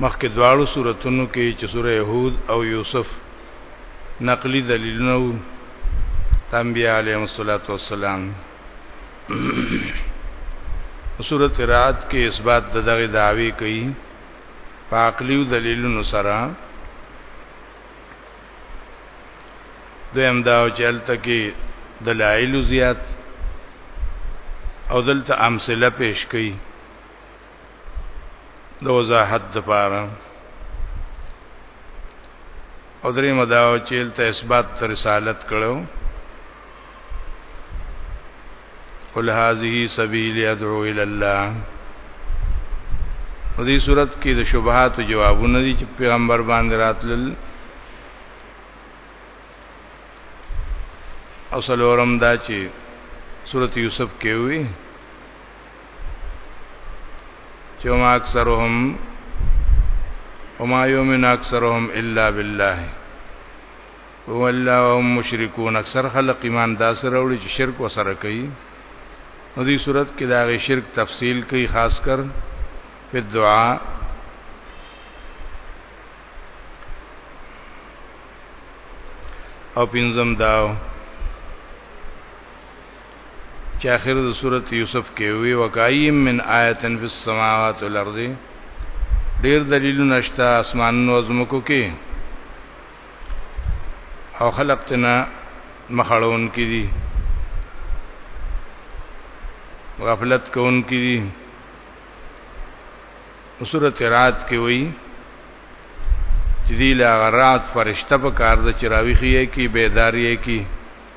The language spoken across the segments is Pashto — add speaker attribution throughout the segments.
Speaker 1: مخکې دواړو سورتونو کې چې سوره هود او یوسف نقلی دلیلونه وو انبیاء علیهم الصلاۃ والسلام سورۃ رات کې اثبات د دغه دعوی کوي په عقلیو دلیلونو سره دویم دا چې الته کې دلایل زیات او دلته امثله پیش کړي د وضاحت لپاره او درې مداو چې ته اثبات تر رسالت کړو قل هذه سبيل ادعو الى الله په دې صورت کې د شبهات جوابونه دي چې پیغمبر باندې راتلل اصل اورم دا چې سورۃ یوسف کې وی چې ما اکثرهم وما يؤمن اکثرهم الا بالله هو الله هم مشرکون اکثر خلق ایمان دا سره وړي چې شرک وسره کوي نو دې صورت کې دا غي شرک تفصیل کوي خاص کر په دعا او پینځم داو چې اخر د سورته یوسف کې وی وکایم من آیتن فی السماوات والارض ډیر دلیلونه شته اسمانونو زمکو کې او خلق تنا مخړون کې دي غفلت کون کې دي سورته رات کې وی چې دی لا غرات فرشته په کار د چراوی خې کې بیداری کې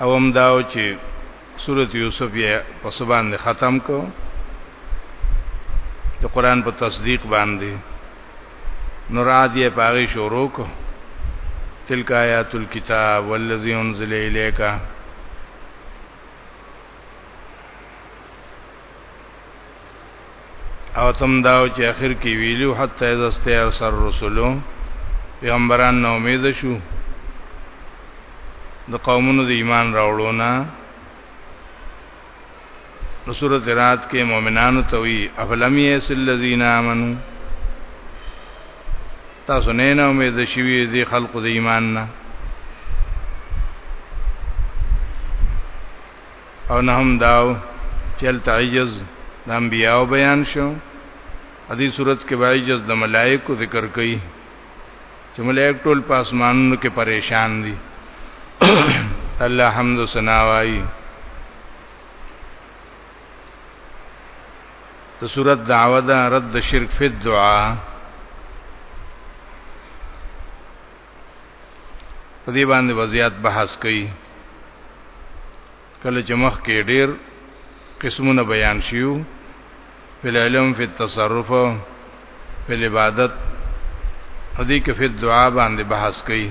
Speaker 1: او هم داو چې سورۃ یوسف یې په سبان دې ختم کو د قران په تصدیق باندې نور عادی پاغي شروع کو تلک آیات الكتاب والذی انزل الیک او تم داو چې اخر کې ویلو حتی اذا استير سر رسولو پیغمبران نو امید شو د قومونو د ایمان راوړو نه نو سورۃ رات کې مؤمنانو ته وی افلم یس الذین آمنو تاسو نه نه امید شوی دی خلق د ایمان نه او نه هم داو چل تعجز د انبیاو بیان شو ادي صورت کې وایجز د ملائکو ذکر کړي چې ملائک ټول په اسمانونو کې پریشان دي الله حمد و ثنا وایي ته صورت دعوه ده رد شرک فی الدعاء په دې باندې وضعیت بحث کوي کله چې مخ کې ډیر قسمونه بیان شیو په علم په تصرف په عبادت هدي کې په دعا باندې بحث کوي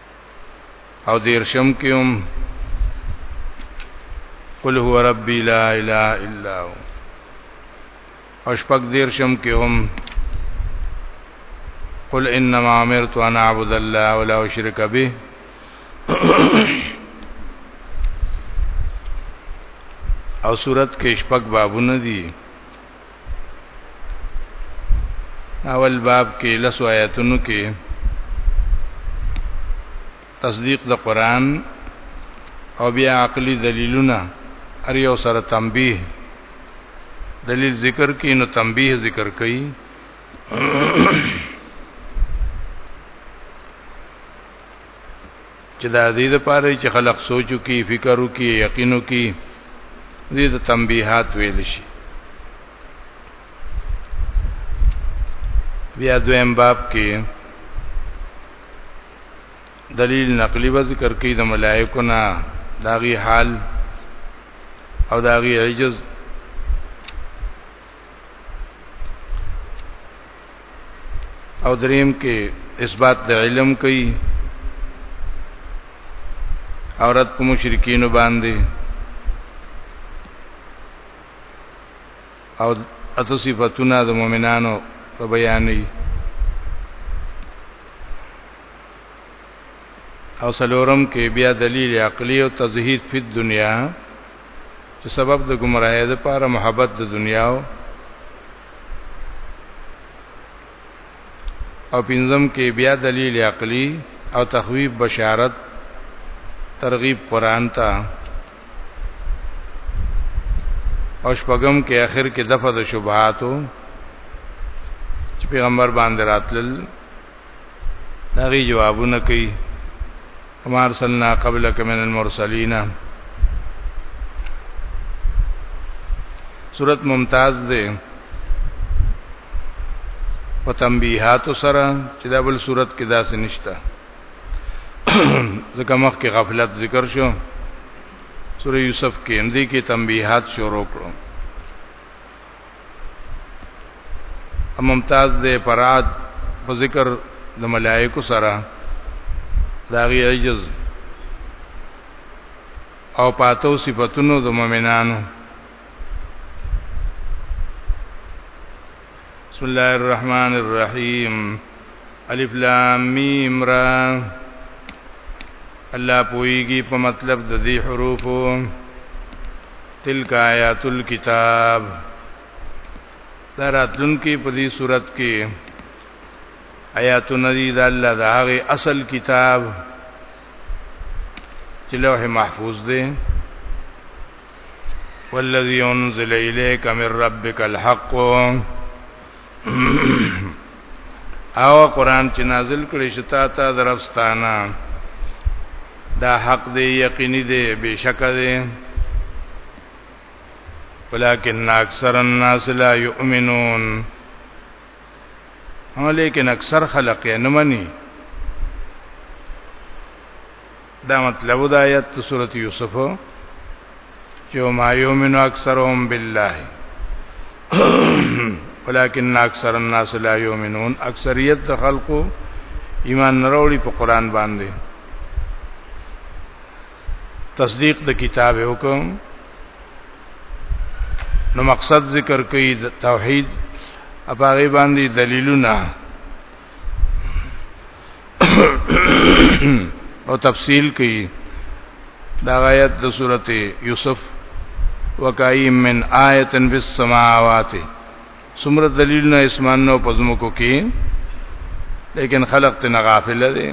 Speaker 1: او دیرشم کې هم قل هو ربي لا اله الا هو او شپږ دیرشم کې هم قل انما امرت ان اعبد الله ولا اشرك به او صورت کې شپږ بابونه دي اول باب کې لسو آیاتونو کې تصدیق د قران او بیا عقلی دلیلونه ار یو سره تنبیه دلیل ذکر کې نو تنبیه ذکر کړي چې دا دې د پاره چې خلق سوچو کې فکر وکي یقینو کې دې ته تنبيهات ویل شي بیا دویم باب کې دلیل نقلی و ذکر کوي د ملائکو نه داغي حال او داغي عجز او دریم کې اثبات د علم کوي اورت په مشرکین باندې او اتو صفاتونه د مؤمنانو په بیانې او سلورم کې بیا دلیل عقلی او تزهید فی دنیا چې سبب د گمراهۍ د پاره محبت د دنیا او پنځم کې بیا دلیل عقلی او تخویب بشارت ترغیب قران ته او شپږم کې اخر کې دفع د شبهاتو چې پیغمبر باندې راتلل دا غي جوابونه کوي وما ارسلنا قبلك من المرسلين صورت ممتاز ده په تنبيهات سره چې دا بل صورت کې داسې نشته ځکه مخکې غفلت ذکر شو سورې یوسف کې اندی کې تنبيهات شروع کړو ممتاز دې فراد په ذکر د ملائکو سره داغي عجز او پاتو صفاتونو د مؤمنانو بسم الله الرحمن الرحیم الف لام میم را الله پویږي په مطلب د دې حروفو تلک آیات الكتاب دراتلن کې په دې صورت کې آیات ندی د الله د هغه اصل کتاب چې لوح محفوظ دی والذي انزل اليك من ربك الحق او قران چې نازل کړي شتا ته درفستانه دا حق دی یقیني دی بشک دی ولكن اکثر الناس لا يؤمنون هو لیکن اکثر خلق یې نه مني دا مطلب د آیت سورته یوسف چې ما یومن اکثرهم بالله ولكن اکثر الناس لا یؤمنون اکثریت د خلقو ایمان نروړي په قران باندې تصدیق د کتاب حکم نو مقصد ذکر کوي د توحید اپاره باندې دلیلونه او تفصیل کوي دا آیت د سورته یوسف وکای من آیتن فی السماوات سمر دلیل نه اسمان نو پزمکو کې لیکن خلق تنا غافل دي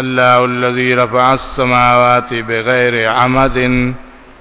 Speaker 1: الله الذي رفع السماوات بغیر عمد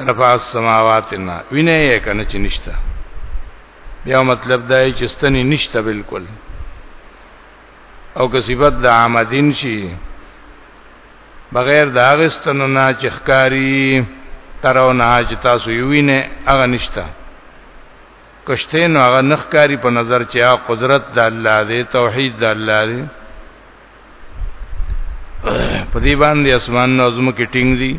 Speaker 1: رفع السماواتنا وینه یې کنه چې نشته بیا مطلب دا یې چې ستنې نشته بالکل او که صفت د عامدین شي بغیر دا غستنو نه چې ښکاری ترو نه چې تاسو یو وینه هغه نشته کشته نو هغه نخکاری په نظر چې هغه قدرت د الله دی توحید د الله دی په دې باندې اسمان نظم کې ټینګ دي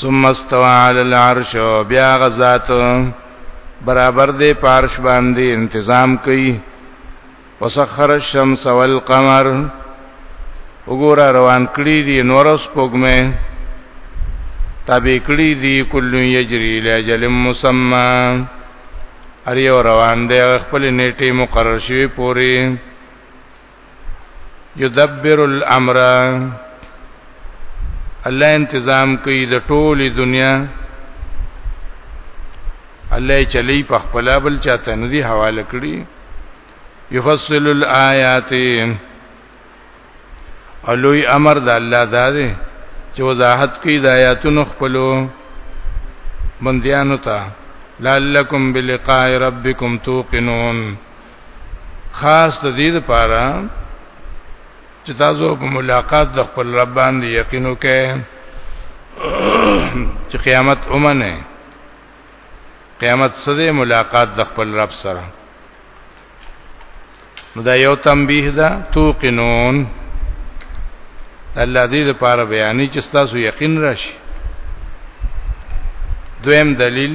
Speaker 1: ثم استوى على العرش بیا غزات برابر دې پارش باندې تنظیم کوي وسخر الشمس والقمر وګوره روان کړی دی نور سپوږمې تابع کړی دی کل یجری لاجل مسمى ار یو روان دی خپل نیټه مقرر شوی پوری یدبر الامر الله تنظیم کوي د ټولي دنیا الله چلی په خپل بل چاته ندي حواله کړی یفصل الآیات علوی امر د الله داده چې وضاحت کوي د آیاتونو خپلو بندیانو ته لعلکم بلقاء ربکم توقنون خاص د دې لپاره چې تاسو په ملاقات د خپل رب باندې یقین وکړئ چې قیامت اومنه قیامت سده ملاقات د خپل رب سره نو دا یو تنبیه ده توقنون الله دې لپاره بیانې چې تاسو یقین راشي دویم دلیل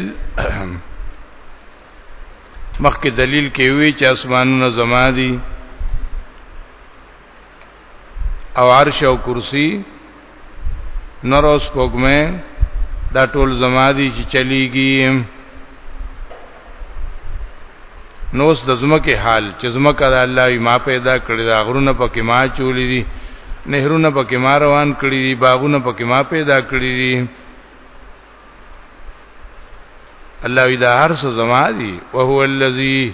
Speaker 1: مخکې دلیل کې وی چې اسمانونه زما دي او عرش او کرسی نور اوس پوګمه دا ټول زما دي چې چلیږي نوس د زمکه حال چې زمکه د الله ما پیدا کړی دا غرونه پکې ما چولې دي نهرونه پکې ما روان کړی دي باغونه پکې ما پیدا کړی دي الله دا هر څه زما دي او هو الذی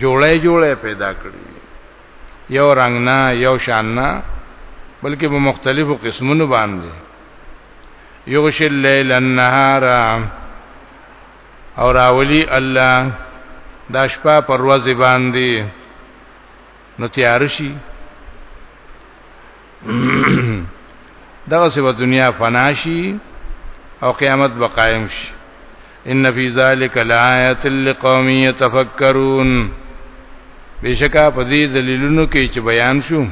Speaker 1: جوړه جوړه پیدا کړی یو رنگ نه یو شان نه بلکې په مختلفو قسمونو باندې یغش الليل النهار او راولی الله د شپه پر ورځ باندې نو تیار شي دغه سبا دنیا فناشي او قیامت به قائم شي ان فی ذلک لآیات لقوم یتفکرون بشکا په دې دلیلونو کې چې بیان شو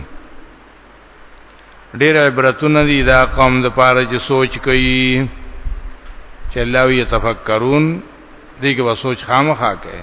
Speaker 1: ډېر عبرتونه دي دا قوم د پاره چې سوچ کوي چې الله یې تفکرون دې کې به سوچ خامخا کوي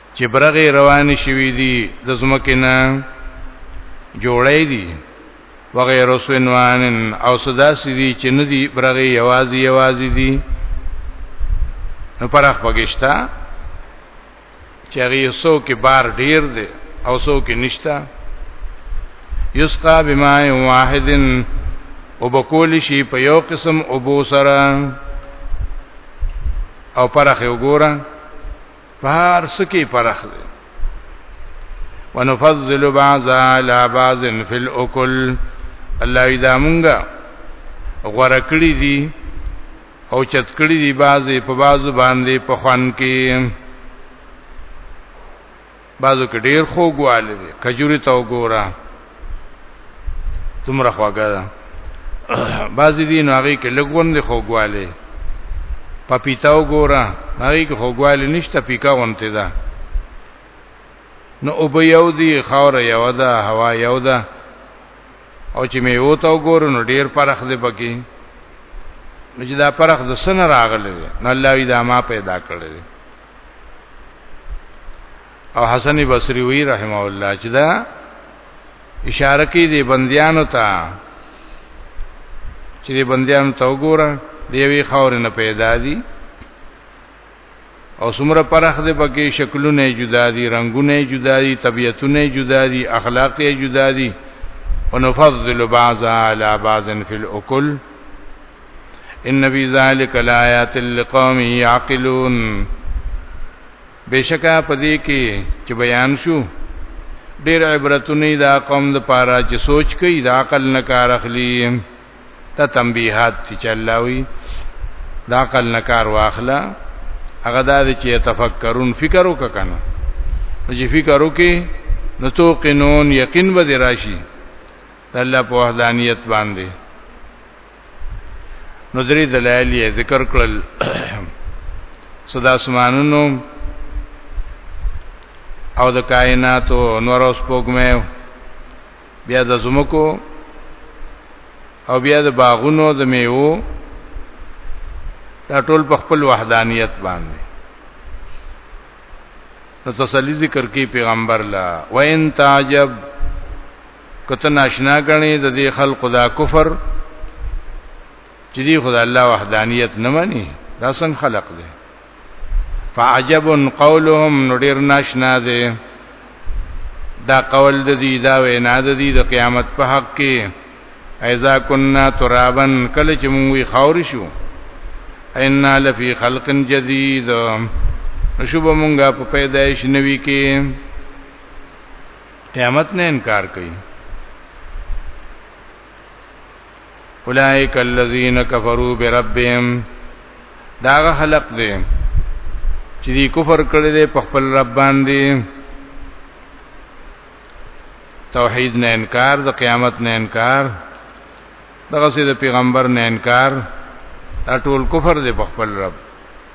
Speaker 1: چې برغې روانې شوې دي د ځمکې نه جوړې دي وغیر سنوان او صدا سدي چې ندي برغې یوازې یوازې دي نو پرخ پګشتا چې هغه یو کې بار ډیر دی او څو کې نشتا یسقا بما واحدن وبکول شي په یو قسم ابو سره او پرخ وګوره فار سکی پرخ دی ونفضل بعض على بعض في الاكل الله اذا مونږه غوړه کړی دي او چت کړی دي بعضې په بعضو باندې په خوان کې بعضو کې ډیر خوګواله دي کجوري تو ګوره تمره خواګه ده بعضی دین هغه کې لګون دي خوګواله پپیتاو ګورا هغه کې خوګواله نشته پیکا ونته ده نو او به یو دی خاور یو ده هوا یو ده او چې مې وته ګور نو ډیر پرخ دی پکې نو چې دا پرخ د سن راغله نو الله وی دا ما پیدا کړل او حسن بصری وی رحمه الله چې دا اشاره کوي د بندیانو ته چې د بندیانو ته وګوره د یوې خاورې نه پیدا دي او څومره پرخ دې پکې شکلونه جدا دي رنگونه جدا دي طبيعتونه جدا دي اخلاق یې جدا دي ونفضل بعضا على بعض في الاكل ان فی ذلک لآیات لقوم یعقلون بشکا پدې کې چې بیان شو ډېر عبرتونه دا قوم د پاره چې سوچ کوي دا عقل نه کار اخلي ته تنبیحات چې الله وی دا عقل نه کار واخلا هغه دا چې تفکرون فکر وکنه چې فکر وکي نو تو قنون یقین به راشي الله په وحدانیت باندې نو درې دلایل یې ذکر کړل صدا اسمانونو او د کائناتو نور اوس پوګمه بیا د زمکو او بیا د باغونو د میوو دا ټول په خپل وحدانیت باندې نو تسلی ذکر کی پیغمبر لا وان تعجب کته ناشنا غني د دې خلق دا کفر چې دی خدای الله وحدانیت نه مني دا څنګه خلق دی فعجب قولهم نډیر ناشنا دی دا قول د دې دا وینا د دې د قیامت په حق کې ایزا کنا ترابن کله چې موږ وی خاور شو ان لفی خلق جدید شوب مونږه په پیدایش نوي کې قیامت نه انکار کوي اولائک الذین کفروا بربهم دا خلق دي چې دی کفر کړی دی په خپل رب باندې توحید نه انکار د قیامت نه انکار دغه سي د پیغمبر نه انکار دا ټول کفر دی په خپل رب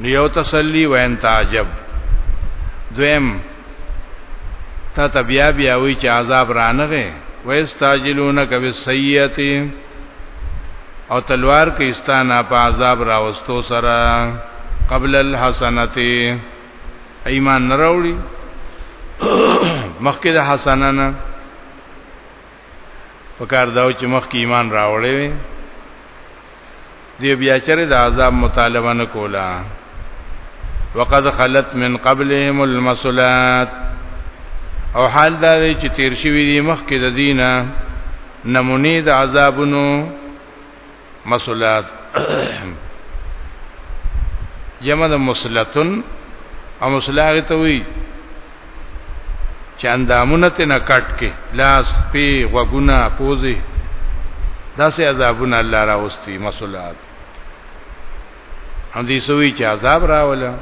Speaker 1: نو یو تسلی وین تعجب دویم تا ته بیا بیا وی چې عذاب رانغه ويستاجلونک بالسیئه او تلوار کې استانا په عذاب راوستو سره قبل الحسنات ایمان نراوړي مخکې د حسنانا په کار داو چې مخکې ایمان راوړې وي دی بیا چرې د عذاب مطالبه نه کولا وقد خلت من قبلهم المسلات او حال دا دی چې تیر شوی دی مخکې د دینه نمونی د عذابونو مسلات جمع د مسلتن او مسلاغ ته وی چې اندامونه ته نه کټ کې لاس پی غوګونه پوزي داسې عذابونه الله راوستي مسلات هم دې سوي چې عذاب راولا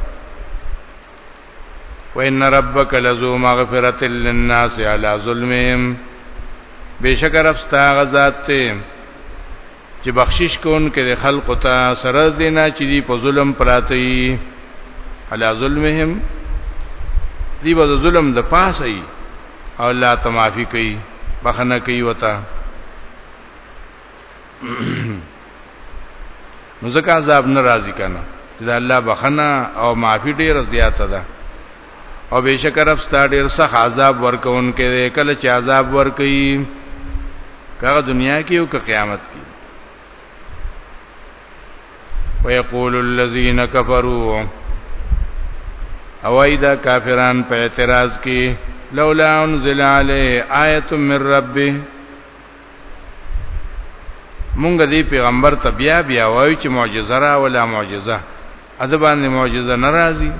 Speaker 1: وان ربک لذو مغفرت للناس علی ظلمهم بشک رب ستا غزاد ته چې بخشش کون کې خلق ته سره دینا چې دی په ظلم پراته ای علی ظلمهم دی به ظلم د پاسه ای او الله تمافي کوي بخنه کوي وتا نو ځکه عذاب ناراضی کنه چې د الله بخنه او معافي ډیر زیاته ده او بشکر رب ستا ډیر سخت عذاب ورکون کې کله چې عذاب ورکي کغه دنیا کې او که قیامت کې ويقول الذين كفروا اويدا کافران په اعتراض کې لولا انزل عليه آیه من ربه مونږ دې پیغمبر ته بیا بیا وایو چې معجزه را ولا معجزه اده باندې معجزه ناراضي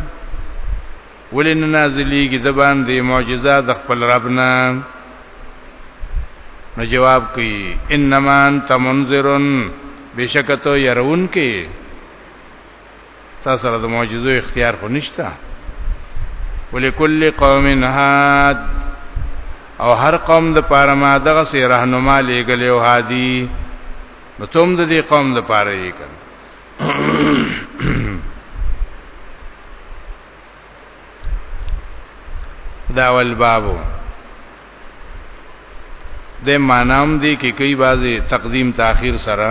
Speaker 1: ولې نه نازلېږي د باندې معجزه د خپل رب نه نو جواب کوي انما انت منذرن بشکته يرون کې تا سره د معجزو اختیار خو نشته ولکل قوم هاد او هر قوم د پاره ما دغه سي راهنما لګلې او هادي نو تم د دې قوم د پاره یې کړ دا ول بابو د مانام دی کې کئی بازي تقدیم تاخير سره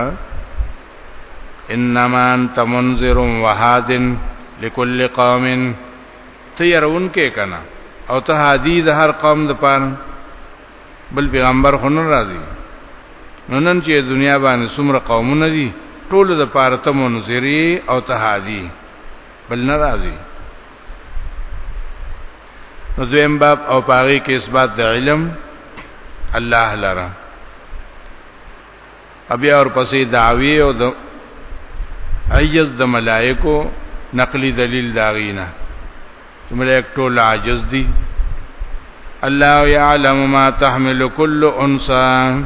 Speaker 1: انما انت منذر وهاد لكل قوم تیرون کې کنا او ته هادي د هر قوم د پاره بل پیغمبر خو نه راځي نو نن چې دنیا باندې څومره قومونه دي ټول د پاره ته منذری او ته هادي بل ناراضي نو دویم باب او پاغي کې اثبات د علم الله لرا ابي اور پسې دعوی او د عجز د ملائکو نقلی دلیل داغینا ملائک ټول عاجز دي الله يعلم ما تحمل كل انثى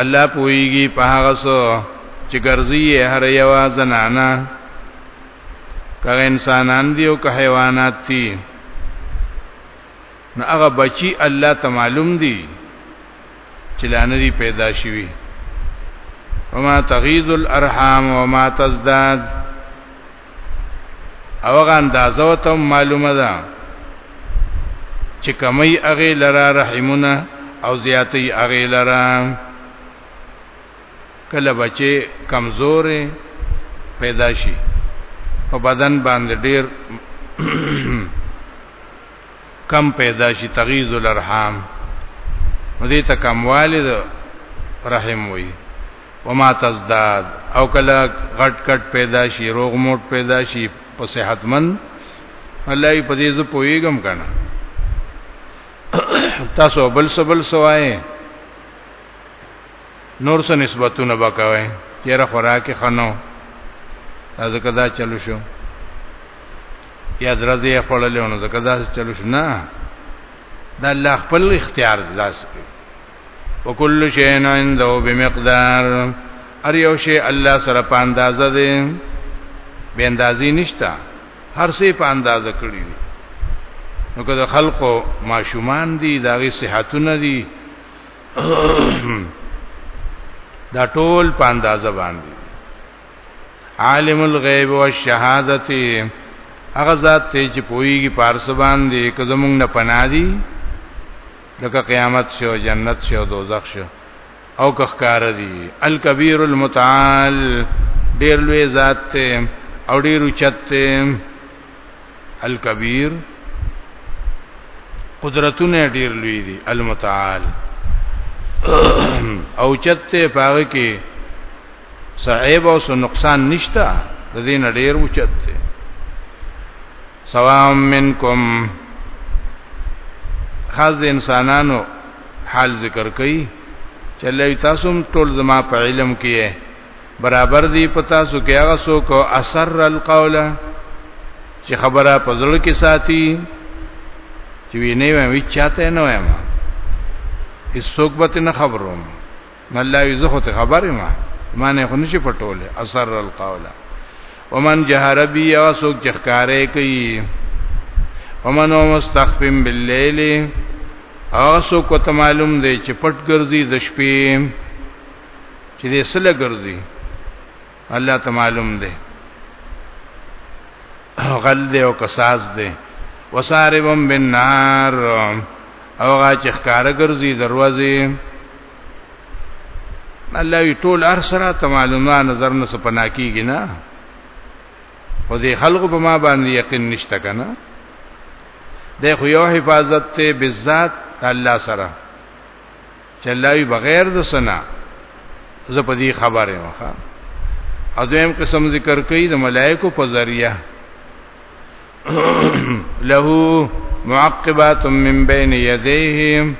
Speaker 1: الله پويږي په هغه څه چې ګرځي هر یو زنانا که انسانان دي او که حیوانات دي نو هغه بچي الله ته معلوم دي چې لانه دي پیدا شوي وما تغيظ الارحام وما تزداد او هغه اندازه ته معلومه ده چې کمی هغه لرا رحمونه او زیاتې هغه لرا کله بچي کمزورې پیدا شي په بدن باندې ډیر کم پیدا شي تغیز الارحام نو دې ته کم والد رحم وي وما تزداد او کله غټ کټ پیدا شي روغ موټ پیدا شي په صحتمن الله یې په دې زه پوېګم کنه تاسو بل سبل سوای نور څه نسبتونه بکوي چیرې خوراکي خنو ځکه دا چلو شو یا درځي خپللې نو ځکه دا چلو شو نه دا الله خپل اختیار داس وکل شی نه عنده بمقدار ار یو شی الله سره په اندازه دی به اندازې نشتا هر څه په اندازه کړی دی نو که د خلقو ماشومان دي داغي صحتونه دي دا ټول په اندازه باندې عالم الغیب والشهادتی هغه ذات ته چې پويږي پارس باندې که زمونږ نه پنادي لکه قیامت شو جنت شو دوزخ شو او که ښکار دي الکبیر المتعال ډیر لوی ذات ته او ډیر چته الکبیر قدرتونه ډیر لوی دي المتعال او چته پاره کې صعيب او سو نقصان نشتا د دې نړیر و چته سوا منکم خاص د انسانانو حال ذکر کړي چې الله تاسو ټول زما په علم کې برابر دی پتا سو کې هغه سو کو اثر القول چې خبره پزړ کې ساتي چې وینې وې وی چاته نه وایم هیڅوک به نه خبروم الله یې زه خو ته خبرې ما معنی خو نشي پټولې اثر القول ومن جهر بی یا سوک چخکارې کوي ومن مستخفم باللیل هغه څوک ته معلوم دی چې پټ ګرځي د شپې چې دې سره ګرځي الله ته معلوم دی غل دی او کساز دی وساربم بالنار او غا چې ښکار ګرځي دروازې الله وی ټول هر سره ته معلومه نظر نه سپنا کیږي نه او دې خلق په ما باندې یقین نشته کنه د خو یو حفاظت ته بذات الله سره چې الله وی بغیر د سنا زه په دې خبره مخه اځم قسم ذکر کوي د ملائکو په ذریعہ له معقبات من بین یدیهم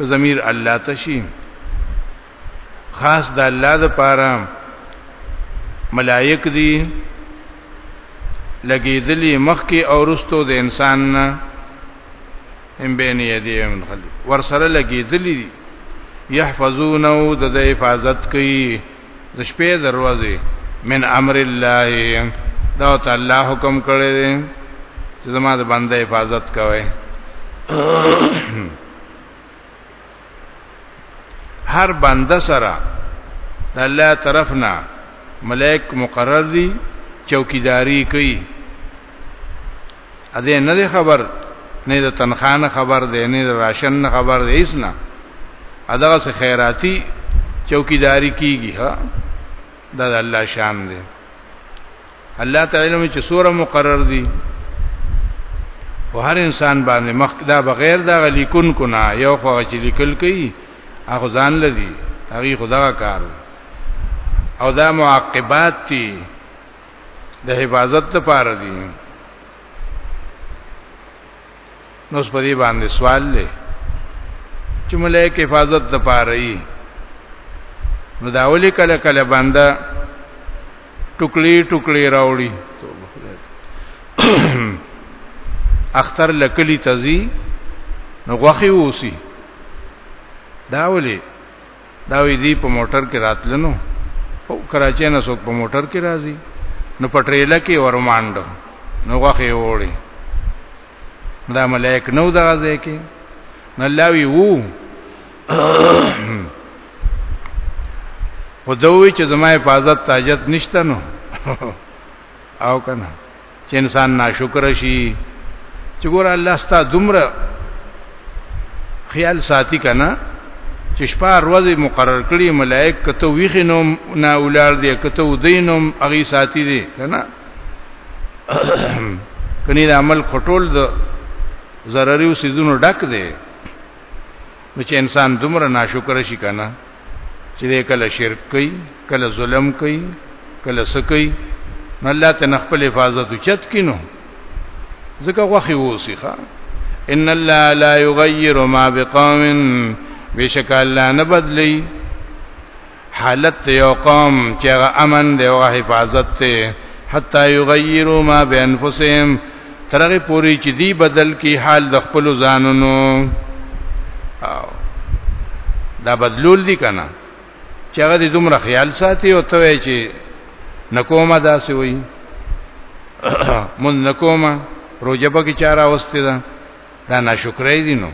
Speaker 1: ضمیر الله تشی خاص د الله د پاره ملائک دي لګیدلی مخ کې اورستو د انسان نه ان بین یدی من خلف ورسره لګیدلی دي يحفظونه د د حفاظت کوي د شپې دروازه من امر الله دا ته الله حکم کړی دی چې زما د بنده حفاظت کوي هر بنده سره د الله طرفنا ملائک مقرر دي چوکیداری کوي ا دې نه دی خبر نه د تنخانه خبر دی نه د راشن نه خبر دی هیڅ نه اداغه سه خیراتی چوکیداری کیږي ها دا د الله شان دی الله تعالی مې چې سوره مقرر دي او هر انسان باندې مخ دا بغیر دا لیکون کو نه یو خو چې لیکل کوي هغه ځان لدی هغه خدا کار او دا معاقبات دي د حفاظت لپاره دي نو په دې باندې سوال لې چې ملائک حفاظت لپاره یې نو دا ولي کله کله بنده ټوکلي ټوکلي راوړي اختر لکلی تزي نو غوخي ووسی دا ولي دا وی دی په موټر کې راتلنو او کراچۍ نه څوک په موټر کې راځي نو په ټریلا کې ورمانډو نو غوخه وړي دا ملائک نو دغه ځای کې نو الله وی وو خدوی چې زما حفاظت تاجت نشته نو او کنه چې انسان ناشکر شي چې ګور الله ستا دومره خیال ساتي کنه چې شپه ورځ مقرر کړي ملائک کته ویخ نوم نه اولار دي کته ودینم اغي ساتي دي کنه کني د عمل خټول د ضرري سيزونو ډک دي نو چې انسان دومره ناشکر شي کنه چې کله شرک کوي کله ظلم کوي کله سکی نو الله ته خپل حفاظت چت کینو ځکه غوخي ووسیخه ان الله لا یغیر ما بقوم بشک الله نه بدلی حالت یو قوم چې امن دی او حفاظت ته حتا یغیروا ما بانفسهم ترغه پوری چې دی بدل کی حال د خپل ځانونو او دا بدلول دي کنه چې هغه دې دومره خیال ساتي او ته وایي چې نکوما داسې وایي مون نکوما روزه په کې چاره واستې ده دا ناشکرې دي نو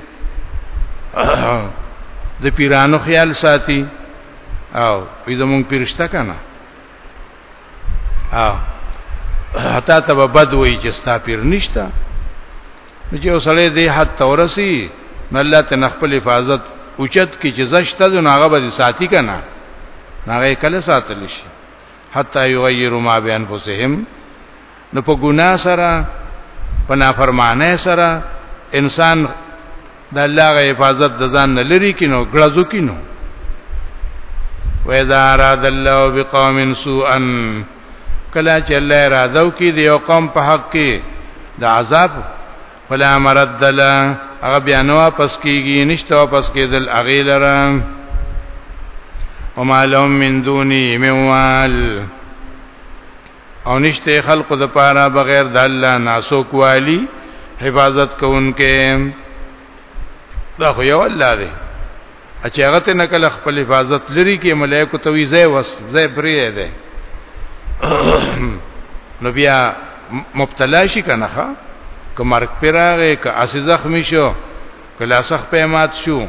Speaker 1: د پیرانو خیال ساتي او پیدا مونږ پیرشته کنه ها حتا ته بد وای چې ستا پیر نشتا نو چې وسړې دې حد تورسی نو الله ته نخپل حفاظت اوچت کې چې زشته د ناغه به ساتي کنه ناغه کله ساتل شي حتا یغیر ما بانفسهم نو په ګناه سره په نافرمانه سره انسان د الله غ حفاظت د ځان نه لري کینو ګړزو کینو و اذا اراد الله بقوم سوءا کلا چې الله اراده وکي د یو قوم په حق کې د عذاب فلا مرد له هغه بیا نو واپس کیږي نشته واپس کېدل اغه لره وما لهم من دوني من وال او نشته خلق د پاره بغیر د الله ناسو کوالی حفاظت کوونکې دا خو یو الله دی چې هغه ته نکله خپل حفاظت لري کې ملائکه ته وی زې وس زې پرې ده نو بیا مبتلا شي کنه ښا که مرګ پر راغې که اسی زخمی شو که لاسخ پیمات شو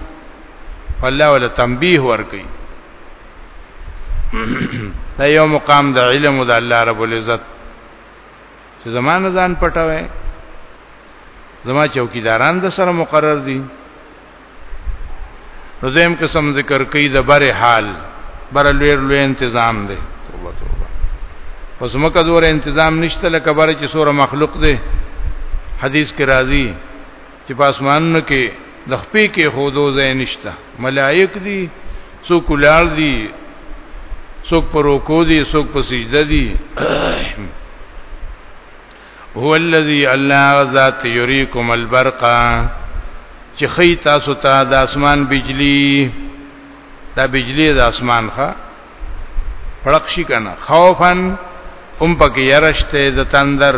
Speaker 1: الله ولا تنبیه ورکي دا یو مقام د علم د الله رب العزت چې زمانه ځان پټوي زما چوکیداران د سره مقرر دي نو زم قسم ذکر کوي د بر حال بر لوی لوی تنظیم دی توبه توبه پس مکه دوره تنظیم نشته لکه بر چې سوره مخلوق دی حدیث کې راځي چې په اسمانونو کې د خپې کې خودو ځای نشته ملائک دي څوک لار دي څوک پر رکوع دي څوک په سجده دي هو الذي الله ذات يريكم البرق چې خی تاسو ته د اسمان بجلی دا بجلی د اسمان ښا پړق شي کنه خوفن هم پکې يرشته د تندر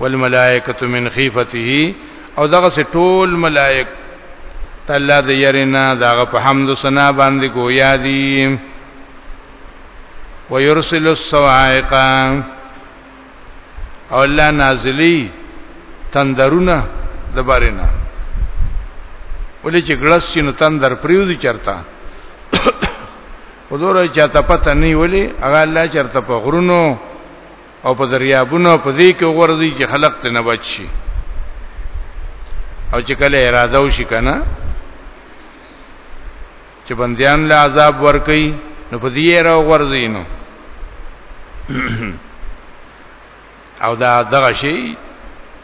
Speaker 1: والملائکه من خیفته او دغه سه ټول ملائک تعالی د يرنا دغه په حمد سنا باندې گویا دي ويرسل الصواعق او الله نازلی تندرونه د بارنا ولې چې ګلس شنو تندر پریوزي چرتا ودوره چاته پته نه ویلي هغه الله چرته په غرونو او په دریابونو په دې کې ورځي چې خلق ته نه بچي او چې کله اراده وشي کنه چې بندیان له عذاب ورکي نو په دې را ورځي نو او دا دغه شی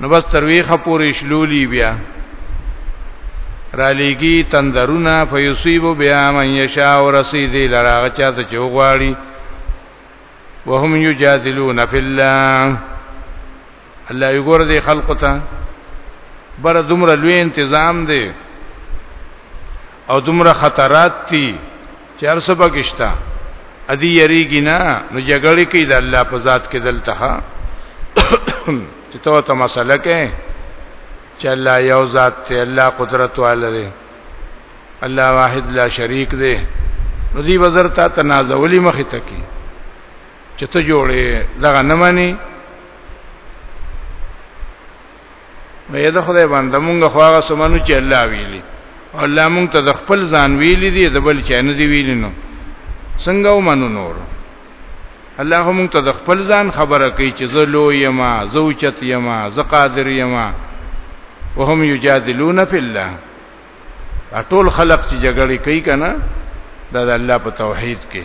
Speaker 1: نو بس تر ویخه پورې شلولی بیا را لېږي تندرونه فیصيب بیا من یشاء ورسیدي لراغه چاته چې وغواړي وهم یجادلون فی الله الله یګور دې خلق ته بر دومره لوی تنظیم دی او دومره خطرات دي چار څه پکشتا ادي یریږي نه نو جګړه کوي د الله په ذات کې دلته چې ته ته مسله کې چې الله یو ذات ته الله قدرت والره الله واحد لا شریک دی نو دی وزر ته تنازعلی مخ ته کی چې ته جوړې دغه نه مانی نو یې د خدای باندې مونږ خو هغه سمنو چې الله ویلي الله مونږ ته د خپل ځان ویلي دي د بل چا نه دی ویلي نو څنګه ومنو نور الله هم ته د خپل ځان خبره کوي چې زه لو یما زه اوچت یما زه قادر یما وهم یجادلون فی الله ټول خلق چې جګړه کوي کنه دا د الله په توحید کې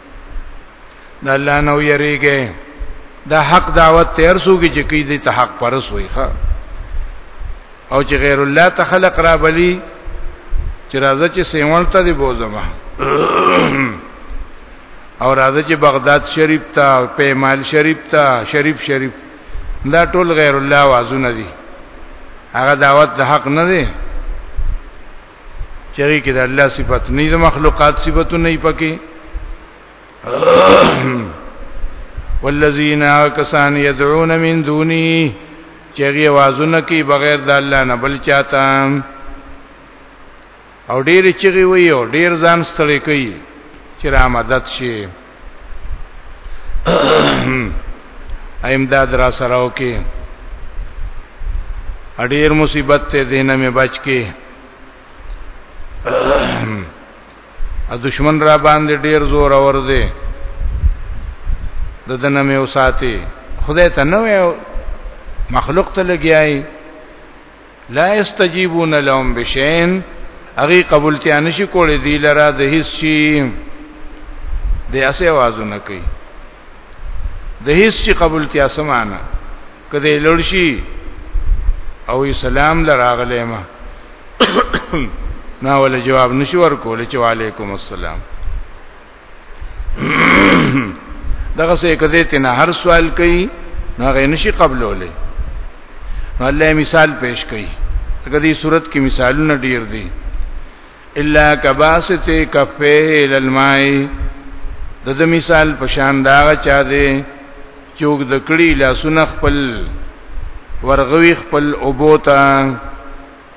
Speaker 1: د الله نو یریږي دا حق دعوت تیر سو کی چې کی دې ته حق پرس وي ښا او چې غیر الله ته خلق را بلی چې راځه چې سیمول ته دی بوزما او راځه چې بغداد شریف ته پیمال شریف ته شریف شریف دا ټول غیر الله وازونه دي هغه دعوت د حق نه دی چری کې د الله صفات نه د مخلوقات صفاتونه نه پکې والذین کسان یدعون من دونی چری وازونه کې بغیر د الله نه بل چاته او ډیر چری وی او ډیر ځان ستړي کوي چې را مدد شي امداد را سره وکي اډیر مصیبت ته دینه مې بچ کې ا دشمن را باندې ډیر زور اور دی د دنه مې وساتي خدای ته نه مخلوق ته لګیای لا استجیبون لهم بشین هغه قبول ته نشي کولې دی لره د هیڅ شي د اسه आवाजونه کوي د هیڅ شي قبول ته اسمانه کله لړشي او اسلام لراغله ما نا ول جواب نشي ورکول چې وعليكم السلام دغه څه کده ته نه هر سوال کوي نو هغه نشي قبلولې نو الله مثال پیش کوي دغه دې صورت کې مثالونه ډیر دي الا کباسط کفه ال الماء د دې مثال په شان دا چا دې چوک د کړي لاسونه خپل ورغوي خپل اوبوتا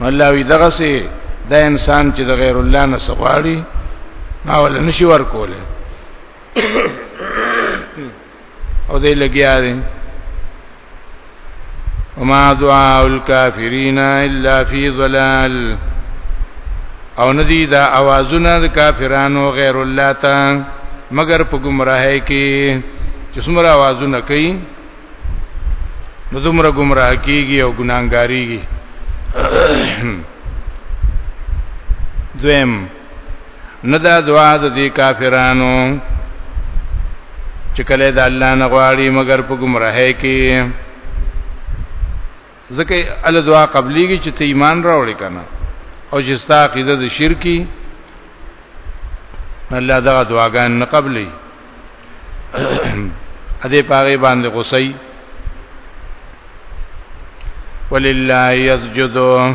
Speaker 1: الله وی دغه سي د انسان چې د غیر الله نه سغواړي ما ول نشي ورکوله او دې لګیا دي وما دعاء الكافرين الا في ظلال او ندی دا اوازونه د کافرانو غیر الله ته مگر په گمراهۍ کې چې څومره اوازونه کوي نو دومره گمراه کیږي او ګناګاریږي دویم نه دا دعا د دې کافرانو چې کله د الله نه غواړي مگر په گمراهۍ کې ځکه ال دعا قبليږي چې ته ایمان راوړې کنه او چې ستا عقیده د شرکی الله دا دعاګان نه قبلي ا دې پاره باندې غوسي ولله یسجدو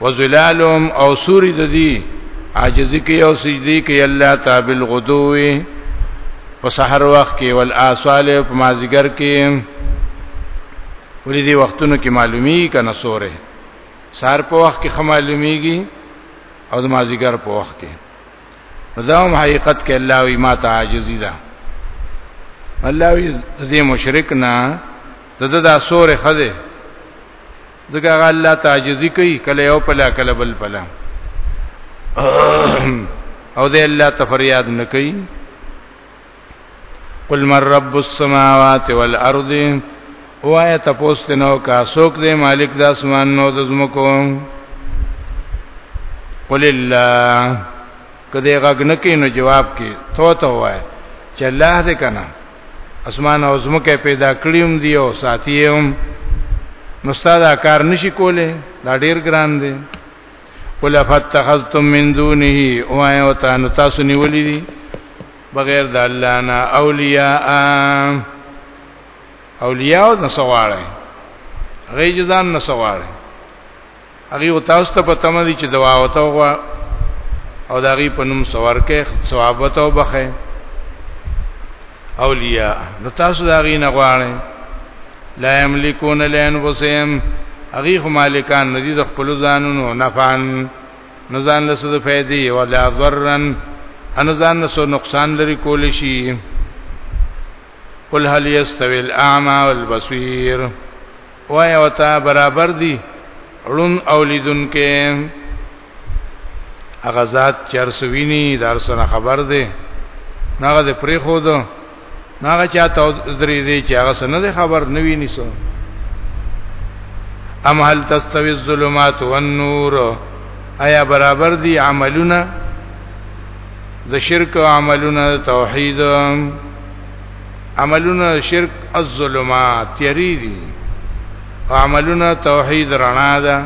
Speaker 1: وزلالهم او سوری د دې عاجزی کې او سجدي کې الله تعالی الغدوی په سحر وخت کې ول اصال په مازیګر کې ولې دې وختونو کې معلومی کنه سوره سحر په وخت کې خمالومیږي او د مازیګر په وخت کې زوم حقیقت کې الله وی ما ته عاجزی ده الله وی زه مشرک نه دغه د سورې خزه ځکه هغه الله تعجزي کوي کله یو پلا کله بل پلا او دې الله تفریاد نه کوي قل من رب السماوات والارض وایا تاسو ته نو کا سوک دې مالک د اسمان نو د زمکو قل الله کدی غږ نکې نو جواب کې تو ته وای چې الله دې کنه اسمان او زمکه پیدا کړیوم دی او ساتیم نو استاد کار نشي کوله دا ډیر ګران دی قل فتخذتم من دونه او ایو ته نو تاسو نیولې دي بغیر د الله نه اولیاء اولیاء نو سواله غیجزان نو سواله هغه او تاسو ته پته مې چې دوا وته غوا او داغي په نوم سوار کې ثواب وته وبخه اولیاء نو تاسو داغي نه غواړئ لا یملکون لانفسهم هغه خو مالکان ندي د خپل ځانونو نفعن نو ځان له څه فائدې ولا ضررن ان ځان له څه نقصان لري کول شي قل هل یستوی الاعمى والبصیر وای او تا برابر دي علم اولیدن کې هغه ذات چرسوینی دار سره خبر دی ناغه د پری خود ناغه چا ته درې دی چې هغه سره نه خبر نه ویني سو ام هل تستوی الظلمات والنور آیا برابر دي عملونه د شرک او عملونه توحید عملونه شرک الظلمات تیری دي عملونه توحید رڼا ده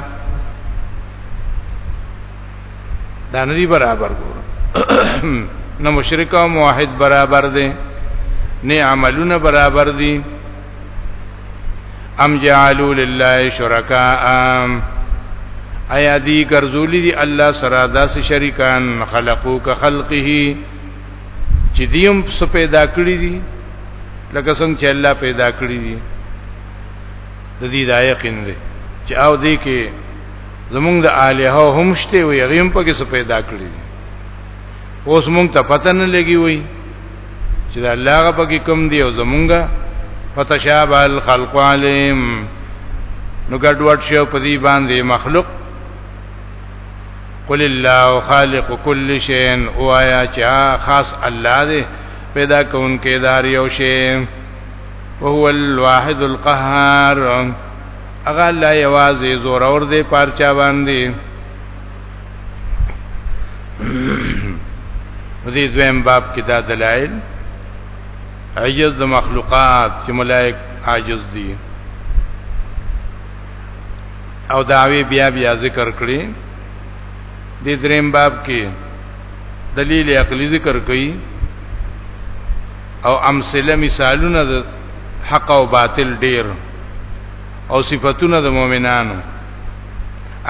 Speaker 1: دا ندی برابر ګور نه مشرک او موحد برابر دي نه عملونه برابر دي ام جعلوا لله شرکاء ایا دی ګرځولی دی الله سره داس شریکان خلقو ک خلقه چې دیوم څه پیدا کړی دي لکه څنګه چې الله پیدا کړی دي د دې د یقین دی چې او دې کې زمونږ د الہ هم شته وي هغه هم پکې څه پیدا کړی دي اوس مونږ ته پته نه لګي وي چې د الله غ پکې کم دی او زمونږه فتشابه الخلق علیم نو ګډوډ شو په دې باندې مخلوق قل الله خالق كل شيء وایا چې خاص الله دې پیدا کونکي دار یو شی وهو الواحد القهار اغه الله یوازې زور اور دې پارچا باندې دې دویم باب کې دا دلایل عجز د مخلوقات چې ملائک عاجز دي او داوی بیا بیا ذکر کړي د دریم باب کې دلیل عقلی ذکر کړي او امثله مثالونه د حق او باطل ډیر او صفاتونه د مؤمنانو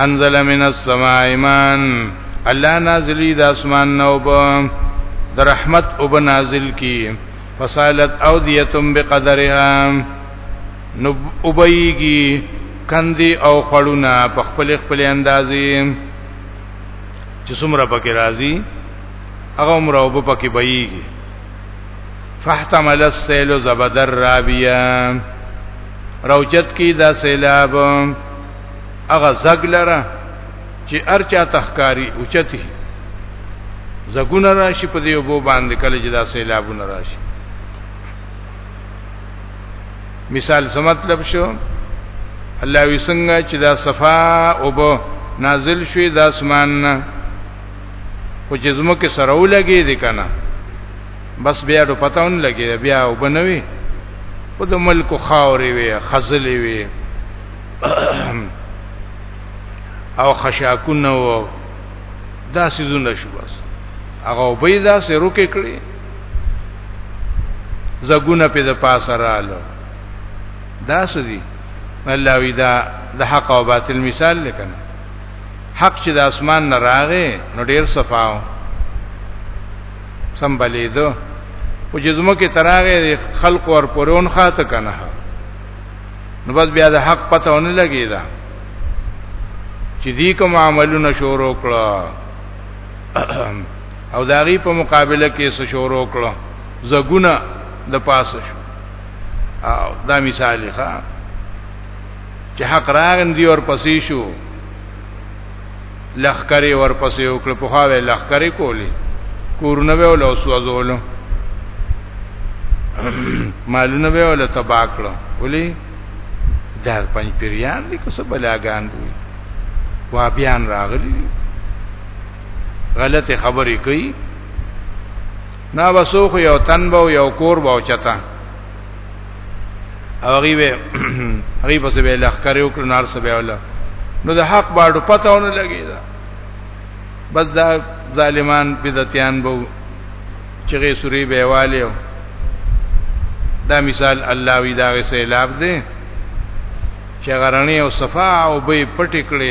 Speaker 1: انزل من السماء ایمان الله نازلی د اسمان نو به د رحمت او بنازل کی فصالت اودیتم بقدرها نو وبېږي کندي او خړونه په خپل خپل اندازې چې څومره پکې راځي هغه عمر او پکې بېږي فاحتمل السيل زبدر رابيا روجت کی دا سیلاب هغه زګ لره چې ارچا تخکاری اوچتی زګونه راشي په دې وبو باندې کله چې دا سیلابونه راشي مثال څه مطلب شو الله وی څنګه چې دا صفا او بو نازل شوی د اسمان نه خو چې زمکه سره ولګي دي کنه بس بیا د پتاون لګي بیا وبنوي په د ملک خاوري وي خزلي وي او خشاکونه و دا سيزونه شو بس هغه بيدا سره کې کړی زګونه په د پاسه رالو دا سدي الله وی دا د حق او باطل مثال لکنه حق چې د اسمان نه راغې نو ډیر صفاو سمبلې دو او چې زمکه تراغې خلق ور پرون خاطه کنه نو بس بیا د حق پته ونه لګی دا چې دې کوم عملونه شروع کړه او د هغې په مقابله کې څه شروع کړو زګونه د پاسه شو او دا مثال ښه چې حق راغن دی اور پسې شو لخکری ور پسې وکړ په خاوه لخکری کولی کورونه به ول اوسو ازولو مالونه به ول تبا کړو ولی دا پنځ پیریان دي که څه بلاګان دي وابیان راغلي غلطه خبرې کوي نا وسوخ یو تن بو یو کور بو چتا او غي به غي په سبه لخر یو کړ نار سبه ولا نو د حق باندې پتاونه لګی دا بس دا ظالمان بدعتيان بو چغه سوري به واليو دا مثال الله وی دا سیلاب دی چې غرنی او صفا او به پټ کړی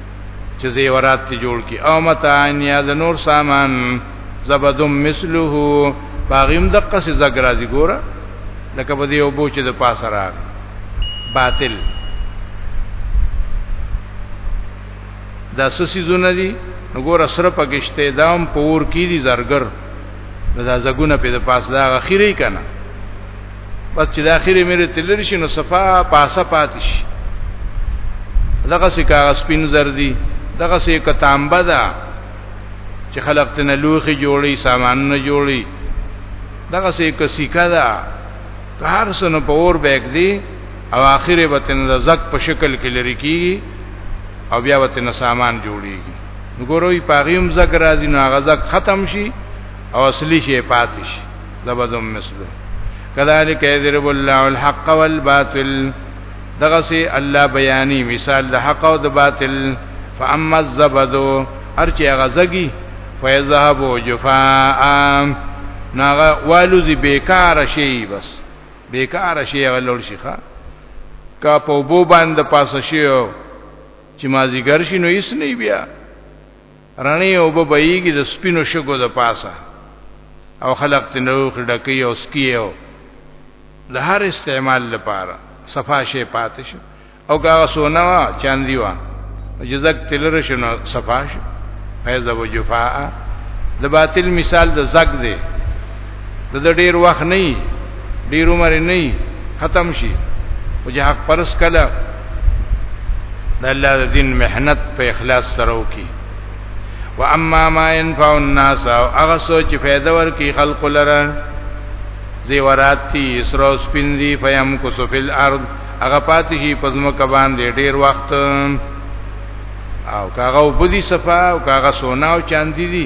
Speaker 1: چې زیورات ته جوړ کی او متان یا د نور سامان زبدم مثله باغیم د قصې زګرا دی ګوره لکه په دې او بوچ د پاسه را باطل دا سسیزونه دي نګور سره پکشته دام پور کی دي زرګر نو دا زګونه په د پاس دا غخیری کنه پس چې د اخیری مې تلل شي نو صفا پاسه پاتش دغه سې کاغذ پین زر دی دغه سې کتامبه ده چې خلق تنه لوخي جوړي سامانونه جوړي دغه سې کسیکا ده هر سنو په اور بیگ دی او اخیره به تنه د زک په شکل کې لري کیږي او بیا به تنه سامان جوړیږي ګوروي پاغیم زګ راځي نو هغه زګ ختم شي او اصلي شي پاتې شي لبزم مثله کذالک یضرب الله الحق والباطل دغه سي الله بیانې مثال د حق او د باطل فاما الزبدو ارچه هغه زګي فیذهب جفاء ناغه والوزی بیکار شي بس بیکار شي هغه لور شي ښا کا په بو باندې پاسه شي چې مازیګر شي نو هیڅ نه بیا رڼې او به بېږي د سپینو شګو د پاسه او خلق تنو خډکی او سکیو د هر استعمال لپاره صفا شي پاتې شي او هغه سونا وا چاندی وا جزک تلر شنو صفا شي فیض ابو جفاء د باطل مثال د زګ دی د د ډیر وخت نه ډیر عمر نه ختم شي او چې حق پرس کله د الله د دین محنت په اخلاص سره وکي و اما ما ينفع الناس او هغه سوچ فائدہ ورکي خلق لره زیورات تی اسرو سپینزی فیم کسو فی الارض اغا پاتی شی پزمک باندې ډیر وخت او کاغه وبدي صفا او کاغه سونا او چاندي دي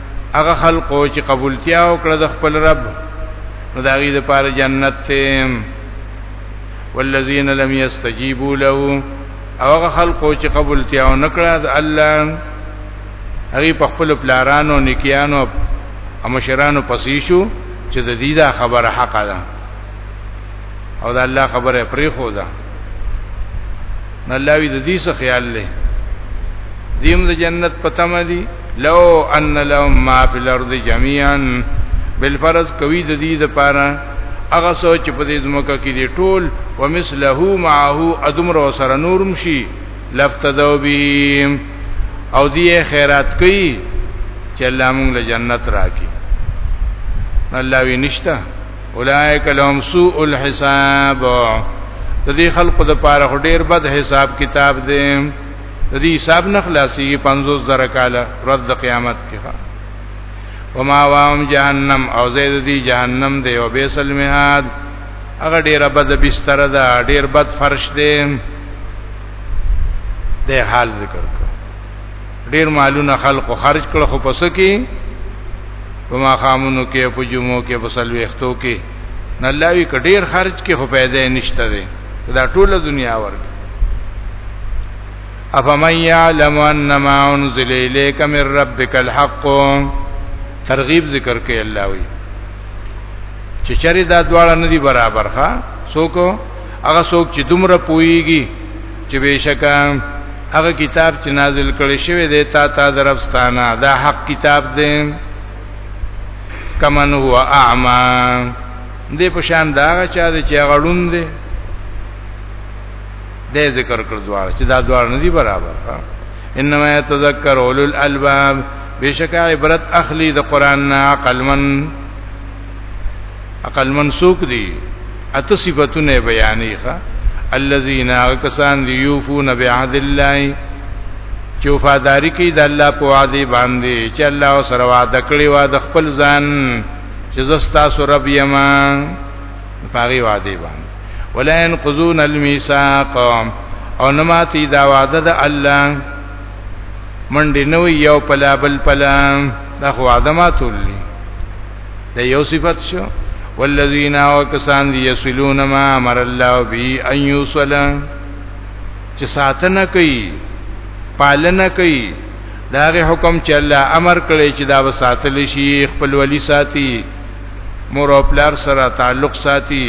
Speaker 1: هغه خلقو چې قبولتیا وکړه د خپل رب نو دا غي د پاره جنت ته والذین لم یستجیبوا له او هغه خلقو چې قبولتیا ونکړه د الله هغه په خپل پلارانو نکیانو او مشرانو پسې شو چې د دې دا خبره حق ده او د الله خبره پرې خو ده نو الله وی د دې څه خیال لې دیم د جنت پتمه دي لو ان لهم ما فی الارض جميعا بالفرض کوي د دې لپاره هغه سوچ په دې ځمکه کې دی ټول ومثله معه ادمر وسره نورم شي لفتدو به او دی خیرات کوي چې الله موږ له جنت راکړي الله وی نشتا اولائک لهم سوء الحساب د دې خلقو د پاره ډیر بد حساب کتاب دی د دې حساب نه خلاصيږي 50 زره کال ورځ د قیامت کې ښه وما وام جهنم او زید دی جهنم دی او بیسل میحاد هغه ډیره بد بستر ده ډیر بد فرش دی د حال ذکر کړ ډیر مالونه خلق خرج کړ خو پس کې په ما خامونو کې په جمعو کې په سلوي ختو کې نه لاوي کډیر خرج کې خو پیدا نشته دی دا ټول دنیا ورکړي افمن يعلم انما انزل اليك من ربك الحق ترغیب ذکر کوي الله وی چې چری دا دواړه ندي برابر ښا څوک هغه څوک چې دومره پويږي چې بهشکه هغه کتاب چې نازل کړي شوی دی تا تا درفستانه دا حق کتاب دی کمن هو اعما دې په شان دا چا دې چې غړون دې دې ذکر کړ دوار چې دا دوار نه دي برابر ها انما يتذكر اولو الالباب بشک عبرت اخلي د قران نه عقل من عقل من سوق دي اته صفاتونه بیانې ښا الذين کسان یوفون بعهد الله چې وفاداری کوي د الله په وعده باندې چې الله سره وعده کړی و د خپل ځان چې زستا سو رب یما پاغي وعده باندې ولا ينقضون الميثاق او نماتی دا وعده د الله منډي نو یو پلا بل پلا دا خو وعده ماتولې دا یو صفت شو والذین وکسان دی یسلون ما امر الله بی ان یوصل چې ساتنه کوي پالنه کوي دا هغه حکم چې الله امر کړی چې دا وساتل شي خپل ولی ساتي مور او پلار سره تعلق ساتي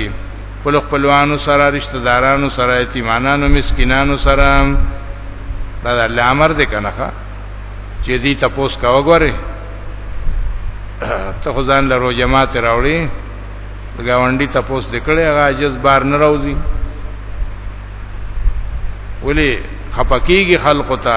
Speaker 1: خپل خپلوانو سره رشتہ دارانو سره یتیمانانو مسکینانو سره دا الله امر دی کنه چې دې تاسو کا وګوره ته ځان لرو جماعت راوړي گاونډي تاسو دې کړي هغه عجز بار نه راوځي ولی خپکیږي خلق ته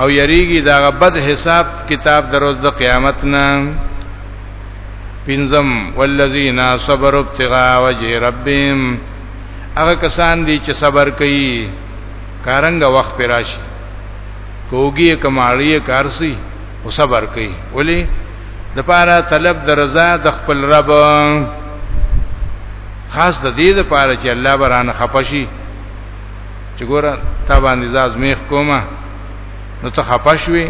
Speaker 1: او یریږي دا بد حساب کتاب دروز د قیامت نه پنځم والذین صبروا ابتغاء وجه ربهم هغه کسان دي چې صبر کوي کارنګ وخت پر راشي کوګي کماړي کارسي او صبر کوي ولی د پاره طلب د رضا د خپل رب خاص د دې د پاره چې الله برانه خپشي چې ګوره تا باندې زاز میخ کومه نو ته خپشوي